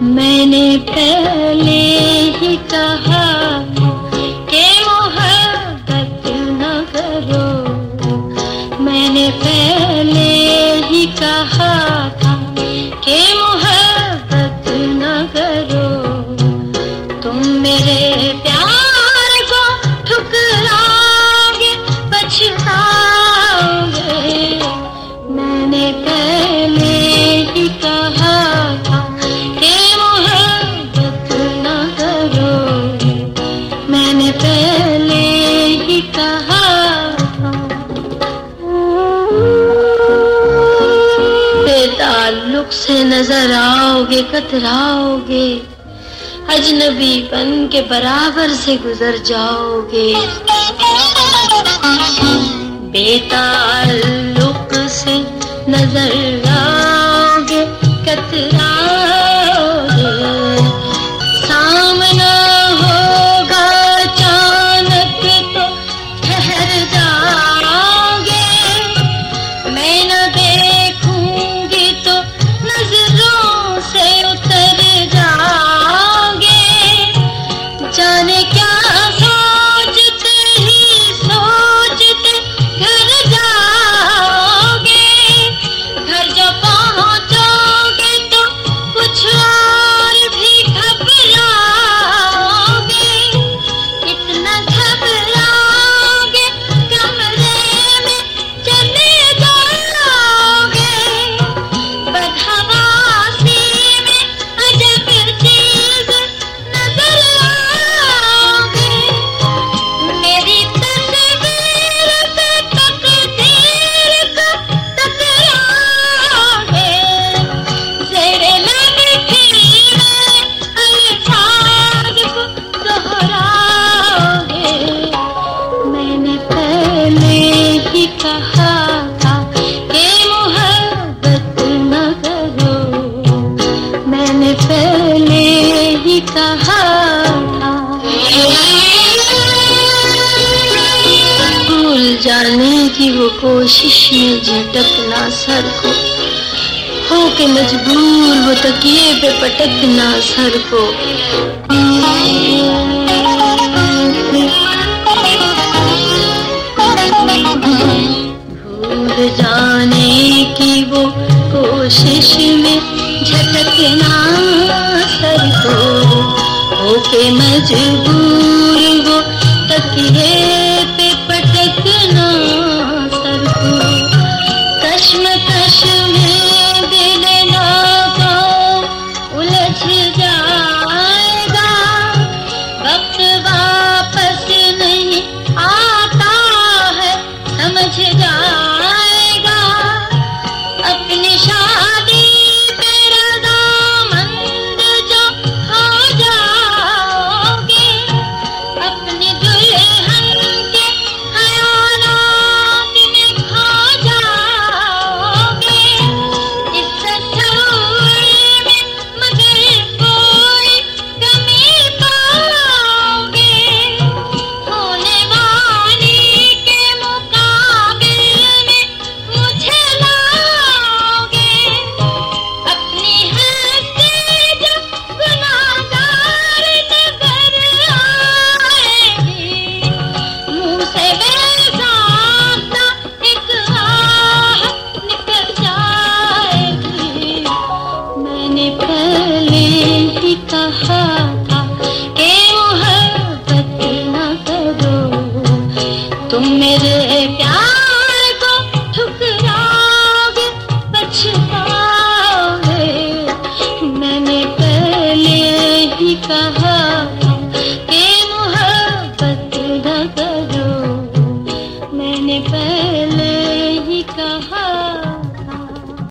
میں نے پہلے ہی کہا کہ محبت نہ کرو میں نے پہلے ہی کہا تھا کہ محبت نہ کرو تم میرے پیار نظر آؤ گے کتراؤ گے اجنبی بن کے برابر سے گزر جاؤ گے بے تعلق سے نظر کوشش میں جھٹکنا سر کو۔ ہو کے مجبور وہ تکیے پہ پٹکنا سر کو۔ بھول جانے کی وہ کوشش میں جھٹکنا سر کو۔ ہو کے مجبور وہ تکیے